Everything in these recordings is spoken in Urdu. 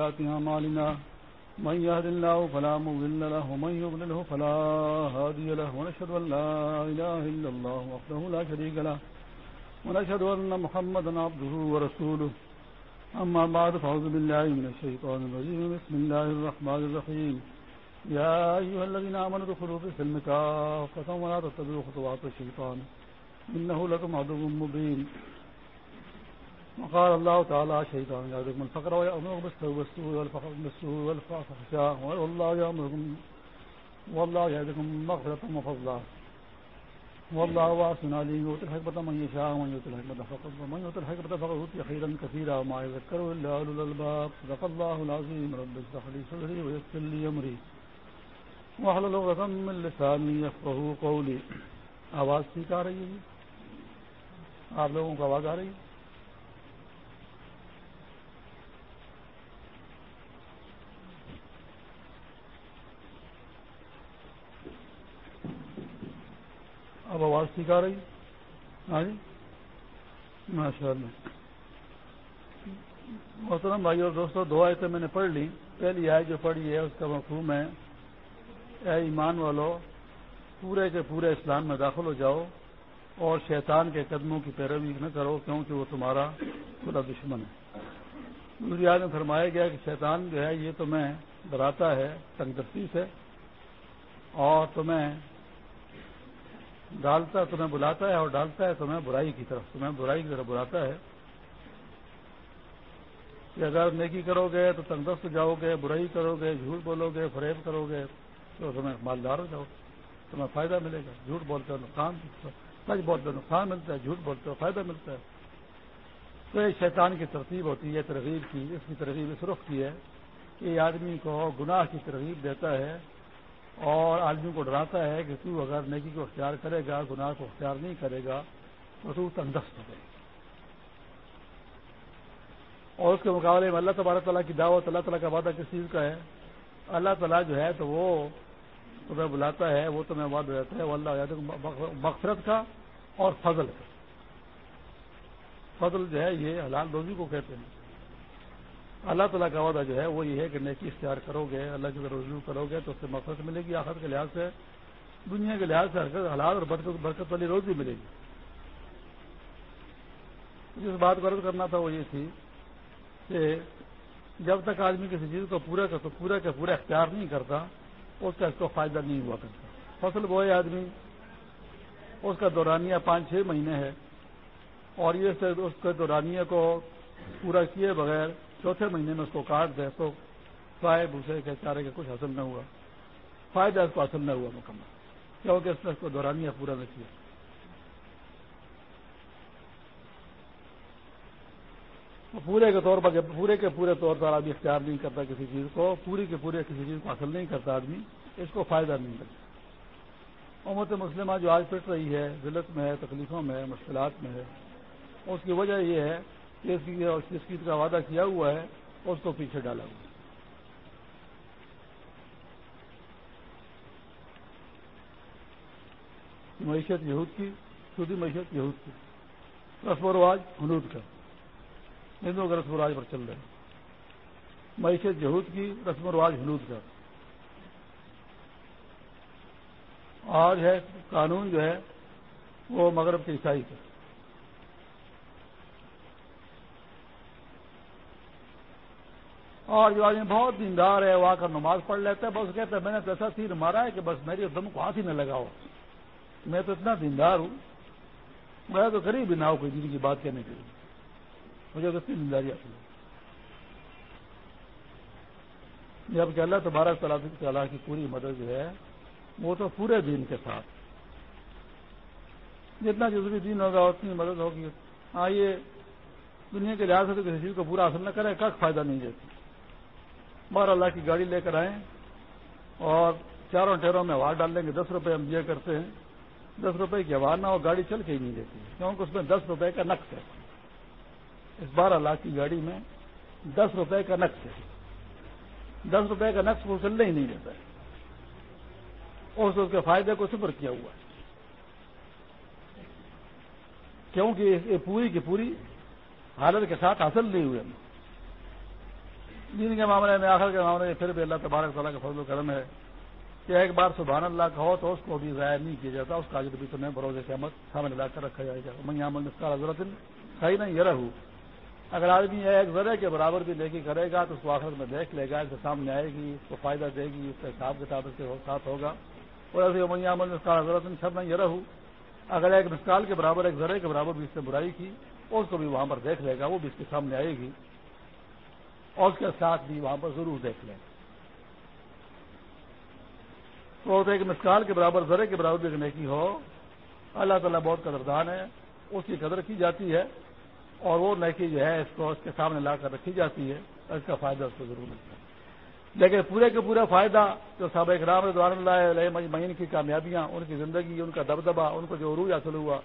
سيئات أعمالنا من يهد الله فلا مضل له ومن يضلله فلا هادي له ونشهد أن لا إله إلا الله وحده لا شريك له ونشهد أن محمدا عبده ورسوله. أما بعد، فأعوذ بالله من الشيطان الرجيم. بسم الله الرحمن الرحيم. يا أيها الذين آمنوا دخلوا في سلم كافة ولا تتبعوا خطوات الشيطان. إنه لكم عدو مبين. وقال الله تعالى شيطان يعدكم الفقر ويأمركم بالسوء والسوء والفقر بالسوء والفحشاء والله يأمركم والله يعدكم مغفرة وفضلا. والله واسع عليم، يؤتي الحكمة من يشاء ومن يؤتي الحكمة فقد ومن يؤتي الحكمة فقد أوتي خيرا كثيرا. وما يذكر إلا أولو الألباب. صدق الله العظيم. رب اشرح لي صدري ويسر لي أمري. واحلل عقدة من لساني يفقهوا قولي. آواز ٹھیک آ رہی ہے جی؟ آپ لوگوں کو آواز آ رہی ہے؟ اب آواز ٹھیک آ رہی ہاں جی؟ ماشاء اللہ محترم بھائی اور دوستوں دو آئے میں نے پڑھ لی۔ پہلی آئے جو پڑھی ہے، اس کا مفہوم ہے، اے ایمان والو، پورے کے پورے اسلام میں داخل ہو جاؤ اور شیطان کے قدموں کی پیروی نہ کرو، کیونکہ وہ تمہارا خدا دشمن ہے۔ دوسری آج میں فرمایا گیا کہ شیطان جو ہے، یہ تمہیں ڈراتا ہے، تنگ دستی سے، اور تمہیں ڈالتا تمہیں بلاتا ہے اور ڈالتا ہے تمہیں برائی کی طرف تمہیں برائی کی طرف بلاتا ہے۔ کہ اگر نیکی کرو گے تو تندرست جاؤ گے برائی کرو گے جھوٹ بولو گے فریب کرو گے تو تمہیں مالدار ہو جاؤ۔ تمہیں فائدہ ملے گا۔ جھوٹ بولتے ہو، نقصان سچ بولتے ہو، نقصان ملتا ہے، جھوٹ بولتے ہو، فائدہ ملتا ہے۔ تو یہ شیطان کی ترتیب ہوتی ہے، ترغیب کی، اس کی ترغیب اس رخ کی ہے کہ یہ آدمی کو گناہ کی ترغیب دیتا ہے۔ اور آدمی کو ڈراتا ہے کہ تو اگر نیکی کو اختیار کرے گا، گناہ کو اختیار نہیں کرے گا، تو تو تندرست ہو گئے اور اس کے مقابلے میں اللہ تبارک تعالیٰ کی دعوت، اللہ تعالیٰ کا وعدہ کس چیز کا ہے؟ اللہ تعالیٰ جو ہے تو وہ تمہیں بلاتا ہے، وہ تمہیں وعدہ دیتا ہے وہ اللہ مغفرت کا اور فضل کا۔ فضل جو ہے یہ حلال روزی کو کہتے ہیں۔ اللہ تعالیٰ کا وعدہ جو ہے وہ یہ ہے کہ نیکی اختیار کرو گے اللہ کی طرف رجوع کرو گے تو اس سے مقصد ملے گی آخر کے لحاظ سے، دنیا کے لحاظ سے حالات اور برکت برکت والی روزی ملے گی۔ جس بات کو عرض کرنا تھا وہ یہ تھی کہ جب تک آدمی کسی چیز کو پورا کر پورا کا پورا اختیار نہیں کرتا، اس کا اس کو فائدہ نہیں ہوا کرتا۔ فصل بوئے آدمی، اس کا دورانیہ پانچ چھ مہینے ہے اور یہ اس کے دورانیہ کو پورا کیے بغیر چوتھے مہینے میں اس کو کاٹ دے تو سائے بھوسے کے چارے کے کچھ حاصل نہ ہوا۔ فائدہ اس کو حاصل نہ ہوا مکمل، کیونکہ اس نے اس کو دورانیہ پورا نہ کیا۔ پورے کے طور پر پورے کے پورے طور پر آدمی اختیار نہیں کرتا کسی چیز کو، پوری کے پورے کسی چیز کو حاصل نہیں کرتا آدمی، اس کو فائدہ نہیں ملتا امت مسلمہ جو آج پٹ رہی ہے، ذلت میں ہے، تکلیفوں میں ہے، مشکلات میں ہے، اس کی وجہ یہ ہے کہ جس چیز کا وعدہ کیا ہوا ہے، اس کو پیچھے ڈالا ہوا معیشت یہود کی سودی معیشت یہود کی۔ رسم و رواج حنود کا۔ ہندو کا رسم و رواج پر چل رہے ہیں۔ معیشت یہود کی رسم و رواج حنود کا۔ اور ہے، قانون جو ہے، وہ مغرب کے عیسائی کا۔ اور جو آدمی بہت دیندار ہے، وہ آ کر نماز پڑھ لیتا ہے، بس کہتا ہے، میں نے تو ایسا تیر مارا ہے کہ بس میری دم کو ہاتھ ہی نہ لگاؤ۔ میں تو اتنا دیندار ہوں۔ میں تو قریب بھی نہ ہو کوئی دن کی بات کہنے کے لیے۔ مجھے تو اتنی دینداری آتی ہے۔ جبکہ اللہ تبارک تعالیٰ کی پوری مدد جو ہے، وہ تو پورے دین کے ساتھ۔ جتنا جزوی دین ہوگا، اتنی مدد ہوگی۔ ہاں یہ دنیا کے لحاظ سے کسی چیز کو پورا حاصل نہ کرے کک فائدہ نہیں دیتی بار اللہ کی گاڑی لے کر آئیں اور چاروں ٹیروں میں ہوا ڈال لیں گے۔ دس روپے ہم دیا کرتے ہیں۔ دس روپے کی ہوا نہ ہو، گاڑی چل کے ہی نہیں دیتی۔ کیونکہ اس میں دس روپے کا نقص ہے۔ اس بارہ لاکھ کی گاڑی میں دس روپے کا نقص ہے۔ دس روپے کا نقص وہ چلنے ہی نہیں دیتا ہے۔ اور اس کے فائدے کو صفر کیا ہوا ہے۔ کیونکہ یہ پوری کی پوری حالت کے ساتھ حاصل نہیں ہوئے ہم دین کے معاملے میں، آخر کے معاملے میں پھر بھی اللہ تبارک تعالیٰ کا فضل و کرم ہے کہ ایک بار سبحان اللہ کہو تو اس کو بھی ضائع نہیں کیا جاتا، اس کا بھی تمہیں بروز قیامت سامنے لا کر رکھا جائے گا۔ میں عمل اس حضرت صحیح نہیں یہ رہوں اگر آدمی ایک ذرے کے برابر بھی لے کے کرے گا تو اس کو آخر میں دیکھ لے گا، اس کے سامنے آئے گی، اس کو فائدہ دے گی، اس کا حساب کتاب اس کے ساتھ ہوگا۔ اور ایسے میں عمل اس حضرت شب نہیں یہ رہوں اگر ایک مسکال کے برابر، ایک ذرے کے برابر بھی اس نے برائی کی اس کو بھی وہاں پر دیکھ لے گا، وہ بھی اس کے سامنے آئے گی۔ اور اس کے ساتھ بھی وہاں پر ضرور دیکھ لیں۔ تو ایک مسکال کے برابر، ذرے کے برابر بھی نیکی ہو۔ اللہ تعالیٰ بہت قدردان ہے، اس کی قدر کی جاتی ہے اور وہ نیکی جو ہے، اس کو اس کے سامنے لا کر رکھی جاتی ہے۔ اس کا فائدہ اس کو ضرور ملتا ہے۔ لیکن پورے کا پورا فائدہ جو سابق اکرام رضوان اللہ علیہ مجمعین کی کامیابیاں، ان کی زندگی، ان کا دبدبا ان کو جو عروج حاصل ہوا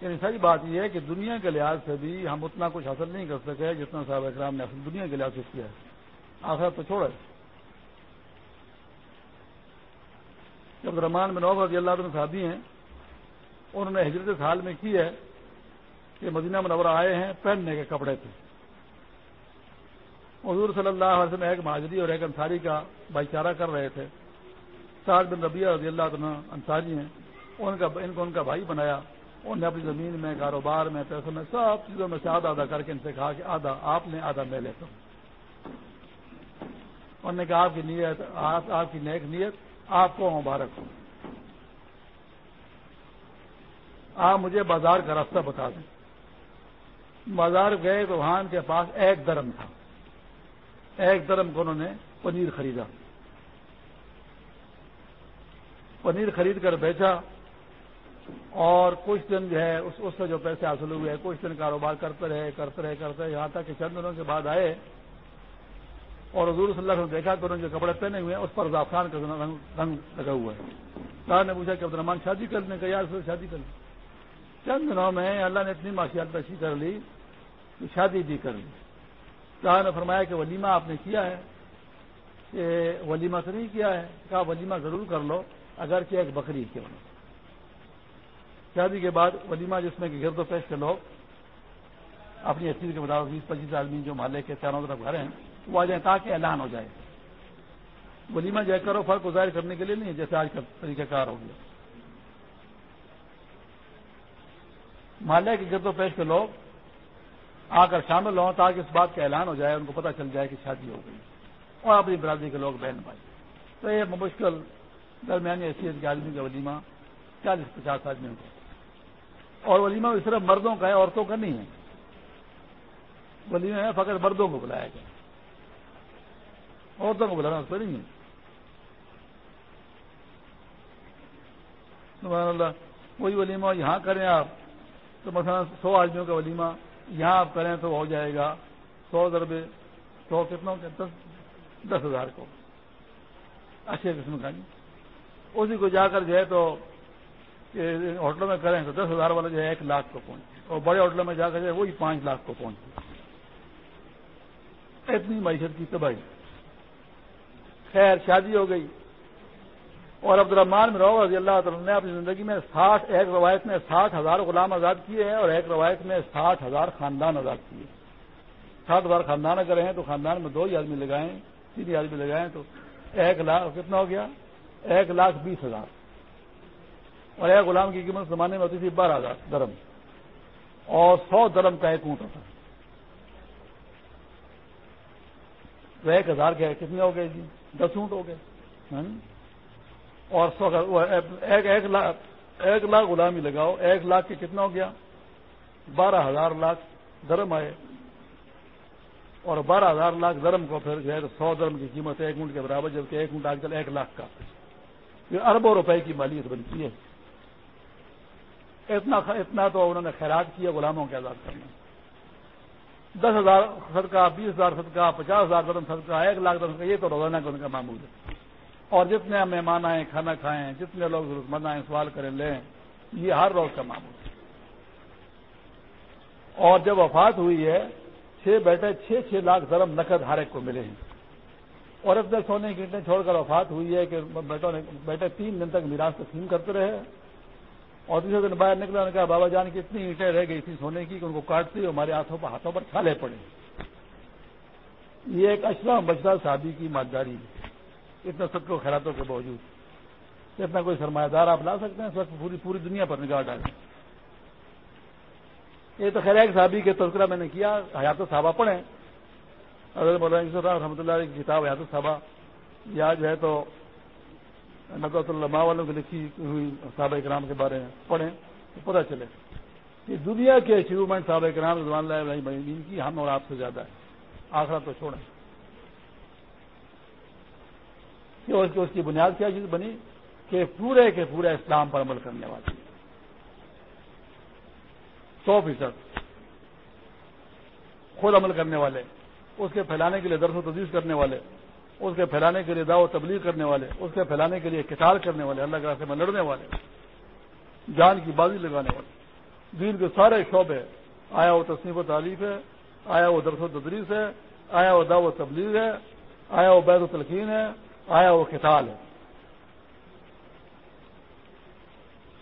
یعنی صحیح بات یہ ہے کہ دنیا کے لحاظ سے بھی ہم اتنا کچھ حاصل نہیں کر سکے جتنا صاحب اکرام نے دنیا کے لحاظ سے کیا ہے۔ آخر تو چھوڑے جب رحمان بن رضی اللہ عنہ صحابی ہیں، انہوں نے ہجرت حال میں کی ہے کہ مدینہ منورہ آئے ہیں پہننے کے کپڑے تھے حضور صلی اللہ علیہ وسلم ایک مہاجری اور ایک انصاری کا بھائی چارہ کر رہے تھے۔ سعد بن ربیہ رضی اللہ عنہ انصاری ہیں۔ ان کا، ان کو ان کا بھائی بنایا۔ انہوں نے اپنی زمین میں، کاروبار میں، پیسوں میں سب چیزوں میں سے آدھا آدھا کر کے ان سے کہا کہ آدھا، آپ نے آدھا میں لیتا ہوں۔ انہوں نے کہا آپ کی نیت، آپ کی نیک نیت، آپ کو مبارک ہو۔ آپ مجھے بازار کا راستہ بتا دیں۔ بازار گئے تو وہاں کے پاس ایک درم تھا۔ ایک درم کو انہوں نے پنیر خریدا۔ پنیر خرید کر بیچا۔ اور کچھ دن جو ہے اس سے جو پیسے حاصل ہوئے ہیں کچھ دن کاروبار کرتے رہے کرتے رہے کرتے رہے، یہاں تک کہ چند دنوں کے بعد آئے اور حضور صلی اللہ نے دیکھا کہ انہوں نے جو کپڑے پہنے ہوئے ہیں، اس پر زعفران کا رنگ لگا ہوا ہے۔ صاحب نے پوچھا کہ عبد الرحمان شادی کرنے کا یار شادی کر لی چند دنوں میں اللہ نے اتنی معاشیات پیشی کر لی کہ شادی بھی کر لی۔ صاحب نے فرمایا کہ ولیمہ آپ نے کیا ہے کہ ولیمہ تو نہیں کیا ہے، کہا ولیمہ ضرور کر لو اگر کہ ایک بکری کیوں نہیں شادی کے بعد ولیمہ جس میں کہ گرد و پیش کے لوگ اپنی حیثیت کے مطابق بیس پچیس آدمی جو محلے کے چاروں طرف گھر ہیں، وہ آ جائیں تاکہ اعلان ہو جائے۔ ولیمہ جائے کرو، فرق ظاہر کرنے کے لیے نہیں جیسے آج کا طریقہ کار ہو گیا۔ محلے کے گرد و پیش کے لوگ آ کر شامل ہوں تاکہ اس بات کا اعلان ہو جائے، ان کو پتہ چل جائے کہ شادی ہو گئی۔ اور اپنی برادری کے لوگ بہن بھائی۔ تو یہ مشکل درمیانی حیثیت کے آدمی کا ولیمہ چالیس پچاس آدمیوں کا۔ اور ولیمہ بھی صرف مردوں کا ہے، عورتوں کا نہیں ہے۔ ولیمہ ہے، فقط مردوں کو بلایا گیا۔ عورتوں کو بلانا اس پہ نہیں ہے۔ اللہ، وہی ولیمہ یہاں کریں آپ۔ تو مثلا سو آدمیوں کا ولیمہ یہاں آپ کریں تو ہو جائے گا سو دربے سو کتنا دس دس ہزار کو۔ اچھے قسم کا جی۔ اسی کو جا کر جو ہے تو ہوٹلوں میں کریں تو دس ہزار والا جو ہے ایک لاکھ کو پہنچے اور بڑے ہوٹلوں میں جا کر جو ہے وہی پانچ لاکھ کو پہنچے اتنی معیشت کی تباہی۔ خیر، شادی ہو گئی۔ اور عبد الرحمان میں رو رضی اللہ تعالیٰ نے اپنی زندگی میں ساٹھ، ایک روایت میں ساٹھ ہزار غلام آزاد کیے ہیں اور ایک روایت میں ساٹھ ہزار خاندان آزاد کیے ساٹھ ہزار خاندان اگر ہیں تو خاندان میں دو ہی آدمی لگائیں، تین ہی آدمی لگائیں تو ایک لاکھ، کتنا ہو گیا؟ ایک لاکھ بیس ہزار۔ اور ایک غلام کی قیمت زمانے میں ہوتی تھی بارہ ہزار درم اور سو درم کا ایک اونٹ ہوتا تو ایک ہزار کے کتنے ہو گئے جی؟ دس اونٹ ہو گئے۔ ہاں؟ اور سو ایک ایک لاکھ ایک لاکھ غلامی لگاؤ، ایک لاکھ کے کتنا ہو گیا؟ بارہ ہزار لاکھ درم آئے۔ اور بارہ ہزار لاکھ درم کو پھر جو ہے سو درم کی قیمت ایک منٹ کے برابر، جبکہ ایک منٹ آج کل ایک لاکھ کا۔ یہ اربوں روپے کی مالیت بنتی ہے۔ اتنا اتنا تو انہوں نے خیرات کیا، غلاموں کے آزاد کرنے۔ دس ہزار صدقہ، بیس ہزار صدقہ، پچاس ہزار درم صدقہ، ایک لاکھ درم کا یہ تو روزانہ کا ان کا معمول ہے۔ اور جتنے مہمان آئیں، کھانا کھائیں، جتنے لوگ ضرورت مند آئیں، سوال کریں، لیں، یہ ہر روز کا معمول ہے۔ اور جب وفات ہوئی ہے، چھ بیٹے، چھ چھ لاکھ درم نقد ہر ایک کو ملے ہیں۔ اور اب تک سونے کی اینٹیں چھوڑ کر وفات ہوئی ہے کہ بیٹوں نے بیٹے تین دن تک میراث تقسیم کرتے رہے۔ اور دوسرے دن باہر نکلا نے کہا، بابا جان کی اتنی اینٹیں رہ گئی تھی سونے کی کہ ان کو کاٹتی ہمارے ہاتھوں پر ہاتھوں پر چھالے پڑے۔ یہ ایک اشرا بچہ شادی کی مالداری ہے۔ اتنا سب کو خیراتوں کے باوجود۔ اتنا کوئی سرمایہ دار آپ لا سکتے ہیں، اس وقت پوری پوری دنیا پر نگاہ ڈالیں۔ یہ تو خیر ایک صحابی کے تذکرہ میں نے کیا، حیات صحابہ پڑھیں۔ اگر مولانا رحمۃ اللہ علیہ کی کتاب حیات صحابہ یا جو ہے تو نقط اللہ والوں کی لکھی ہوئی صحابہ کرام کے بارے میں پڑھیں تو پتہ چلے کہ دنیا کے اچیومنٹ صحابہ کرام رضوان اللہ علیہ کی ہم اور آپ سے زیادہ ہے آخرا تو چھوڑیں۔ کہ اس کی بنیاد کیا چیز بنی؟ کہ پورے کے پورے اسلام پر عمل کرنے والی۔ سو فیصد۔ خود عمل کرنے والے، اس کے پھیلانے کے لیے درس و تجویز کرنے والے۔ اس کے پھیلانے کے لیے دعوت تبلیغ کرنے والے، اس کے پھیلانے کے لیے کتاب کرنے والے، اللہ کے راستے میں لڑنے والے، جان کی بازی لگانے والے۔ دین کے سارے شعبے، آیا وہ تصنیف و تعریف ہے، آیا وہ درس و تدریس ہے، آیا وہ دعوت تبلیغ ہے، آیا وہ بیت و تلقین ہے، آیا وہ کتاب ہے۔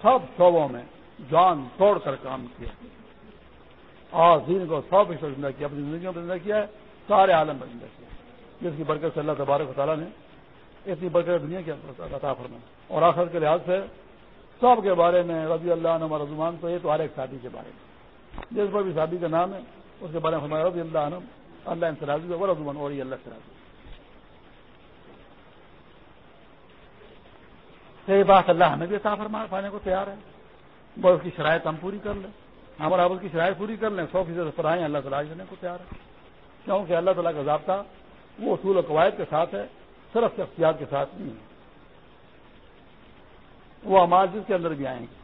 سب شعبوں میں جان توڑ کر کام کیا۔ اور دین کو سو فیصد زندہ کیا، اپنی زندگیوں میں زندہ کیا ہے، سارے عالم میں زندہ کیا۔ جس کی برکت سے اللہ تبارک و تعالیٰ نے اتنی برکت دنیا کی عطا فرما اور آخر کے لحاظ سے سب کے بارے میں رضی اللہ عنہ رضمان تو یہ تو ہر ایک شادی کے بارے میں۔ جس پر بھی شادی کا نام ہے، اس کے بارے میں ہمارا رضی اللہ عنہ، اللہ ان سراضی وہ رضوان اور یہ اللہ سراضی یہ بات اللہ ہمیں بھی عطا فرما پانے کو تیار ہے۔ بس اس کی شرائط ہم پوری کر لیں۔ ہمارا اس کی شرائط پوری کر لیں، سو فیصد پر اللہ تعالیٰ دینے کو تیار ہے۔ کیونکہ اللہ تعالیٰ کا ضابطہ وہ اصول و قواعد کے ساتھ ہے، صرف اختیار کے ساتھ نہیں ہے۔ وہ ہمارے جس کے اندر بھی آئیں گے۔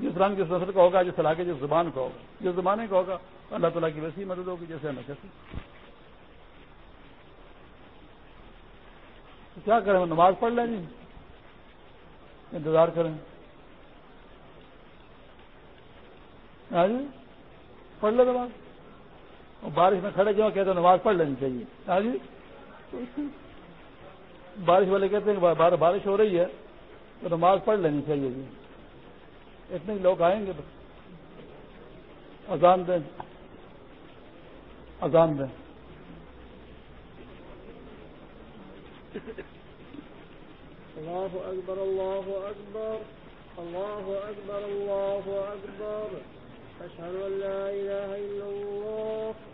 جس رنگ، جس نسل کا ہوگا، جس علاقے، جس زبان کا ہوگا۔ جس زمانے کا ہوگا، اللہ تعالیٰ کی ویسی مدد ہوگی، جیسے ہمیں کیسی کیا کریں؟ نماز پڑھ لیں جی۔ انتظار کریں۔ ہاں جی؟ پڑھ لے نماز۔ بارش میں کھڑے جو کہتے ہیں نماز پڑھ لینی چاہیے۔ ہاں جی؟ بارش والے کہتے ہیں کہ بارش ہو رہی ہے، تو نماز پڑھ لینی چاہیے جی۔ اتنے لوگ آئیں گے اذان دیں۔ اذان دیں۔ اللہ اکبر اللہ اکبر اللہ اکبر اللہ اکبر۔ أشهد أن لا إله إلا الله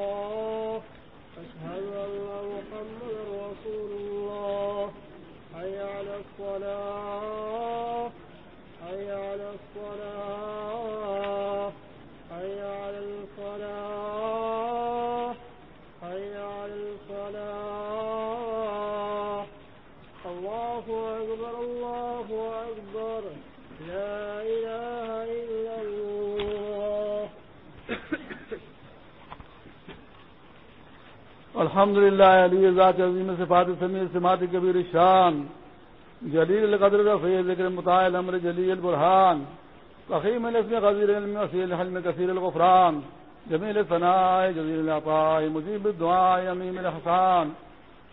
الحمد للہ علی ذات عظیم صفات سمیر سماعت کبیر شان، جلیل القدر رفیع ذکر مطاع الامر جلیل البرحان فخیم الاسم غزیر العلم وسیل الحلم کثیر الغفران، جمیل ثناء جزیل العطاء، مجیب الدعاء امیم الحسان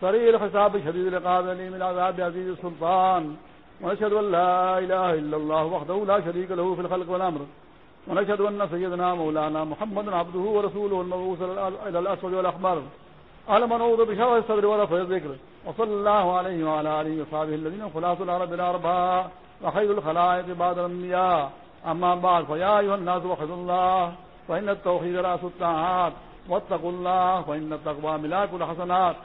سریع الحساب شدید العقاب علیم العذاب عزیز السلطان، ونشهد ان لا اله الا الله وحده لا شريك له في الخلق والامر، ونشهد ان سيدنا مولانا محمد عبده ورسوله المبعوث الى الاسود والاحمر على من أعوذ بشر الصدر ورفع الذكر وصلى الله عليه وعلى آله وصحبه الذين خلاصوا العرب الأربعاء وخير الخلائق بعد الأنبياء. أما بعد، فيا أيها الناس وحدوا الله، فإن التوحيد رأس الطاعات واتقوا الله فإن التقوى ملاك الحسنات.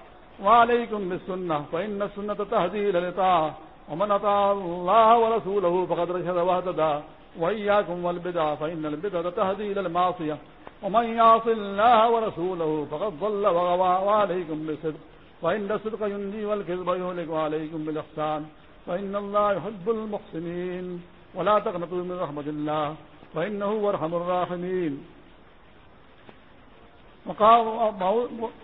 وعليكم بالسنة، فإن السنة تهدي إلى الإطاعة ومن أطاع الله ورسوله فقد رشد واهتدى. وإياكم والبدع، فإن البدعة تهدي إلى المعصية. ومن يعص الله ورسوله فقد ضل وغوى وعليكم بالصدق. فإن الصدق ينجي والكذب يهلك وعليكم بالإحسان. فإن الله يحب المحسنين. ولا تقنطوا من رحمة الله. فإنه هو أرحم الراحمين.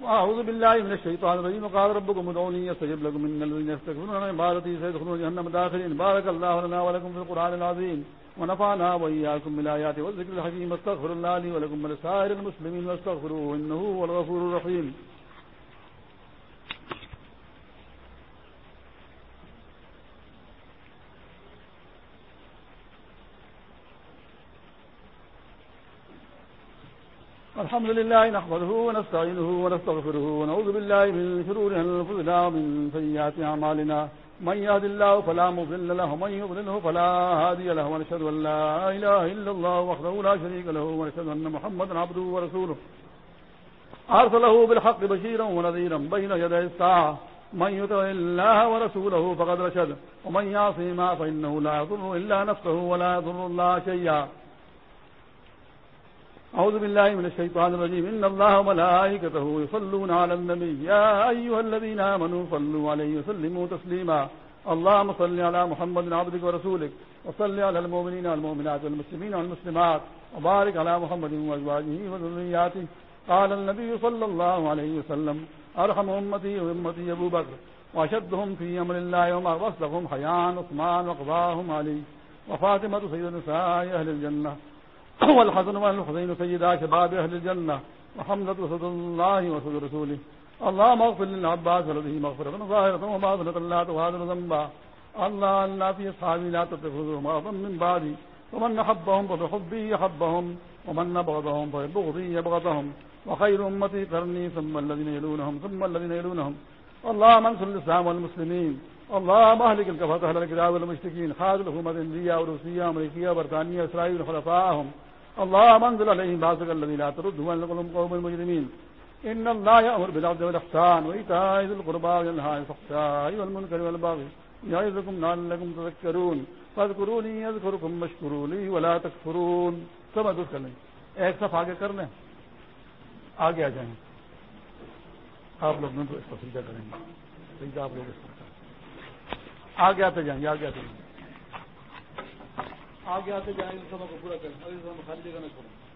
أعوذ بالله من الشيطان الرجيم. وقال ربكم ادعوني يستجب لكم إن الذين يستكبرون عن عبادتي سيدخلون جهنم داخلين. بارك الله لنا ولكم في القرآن العظيم. ونفعنا وإياكم بالآيات والذكر الحكيم. استغفر الله لي ولكم ولسائر المسلمين واستغفروه إنه هو الغفور الرحيم. الحمد لله نحمده ونستعينه ونستغفره ونعوذ بالله من شرور أنفسنا ومن سيئات أعمالنا. من يهد الله فلا مضل له، ومن يضلله فلا هادي له، ونشهد أن لا إله إلا الله وحده لا شريك له، ونشهد أن محمدا عبده ورسوله. أرسله بالحق بشيرا ونذيرا بين يدي الساعة. من يطع الله ورسوله فقد رشد، ومن يعصي ما فإنه لا يضر إلا نفسه ولا يضر الله شيئا. أعوذ بالله من الشيطان الرجيم. إن الله وملائكته يصلون على النبي. يا أيها الذين آمنوا صلوا عليه وسلموا تسليما. اللهم صل على محمد عبدك ورسولك وصل على المؤمنين والمؤمنات والمسلمين والمسلمات وبارك على محمد وأزواجه وذرياته. قال النبي صلى الله عليه وسلم أرحم أمتي وأمتي أبو بكر وأشدهم في أمر الله وما وصلهم حيان عثمان وقضاهم علي وفاطمة سيد نساء أهل الجنة والحسن والحسين سيدا شباب أهل الجنة. وحمزة وسد الله وسد رسوله. اللهم اغفر للعباس ولده مغفرة ظاهرة وباطنة لا تغادر ذنبا. الله الله في أصحابي لا تتخذوا مرضا من بعدي. ومن أحبهم فبحبي يحبهم ومن أبغضهم فبغضي يبغضهم وخير أمتي قرني ثم الذين يلونهم، ثم الذين يلونهم. اللهم انصر الإسلام والمسلمين. اللهم اهلك الكفرة أهل الكتاب والمشركين. خاذ الحكومة الهندية وروسية وأمريكية وبريطانية وإسرائيل وخلفائهم اللهم انزل عليهم بعثك الذي لا ترده ولهم قوم المجرمين إن الله يأمر بالعدل والإحسان وإيتاء ذي القربى وينهى عن الفحشاء والمنكر والبغي يعظكم لعلكم تذكرون فاذكروني يذكركم واشكروا لي ولا تكفرون سب ادھر کر لیں. ایک صف آگے کر لیں. آگے آ جائیں. آپ لوگ تو اس کو سیدھا کریں گے. سیدھا آپ لوگ اس کو آگے آتے جائیں گے. آگے آتے جائیں گے. آگے آتے جائیں گے سب کو پورا کریں۔ اگلی سب خالی جگہ نہ چھوڑیں۔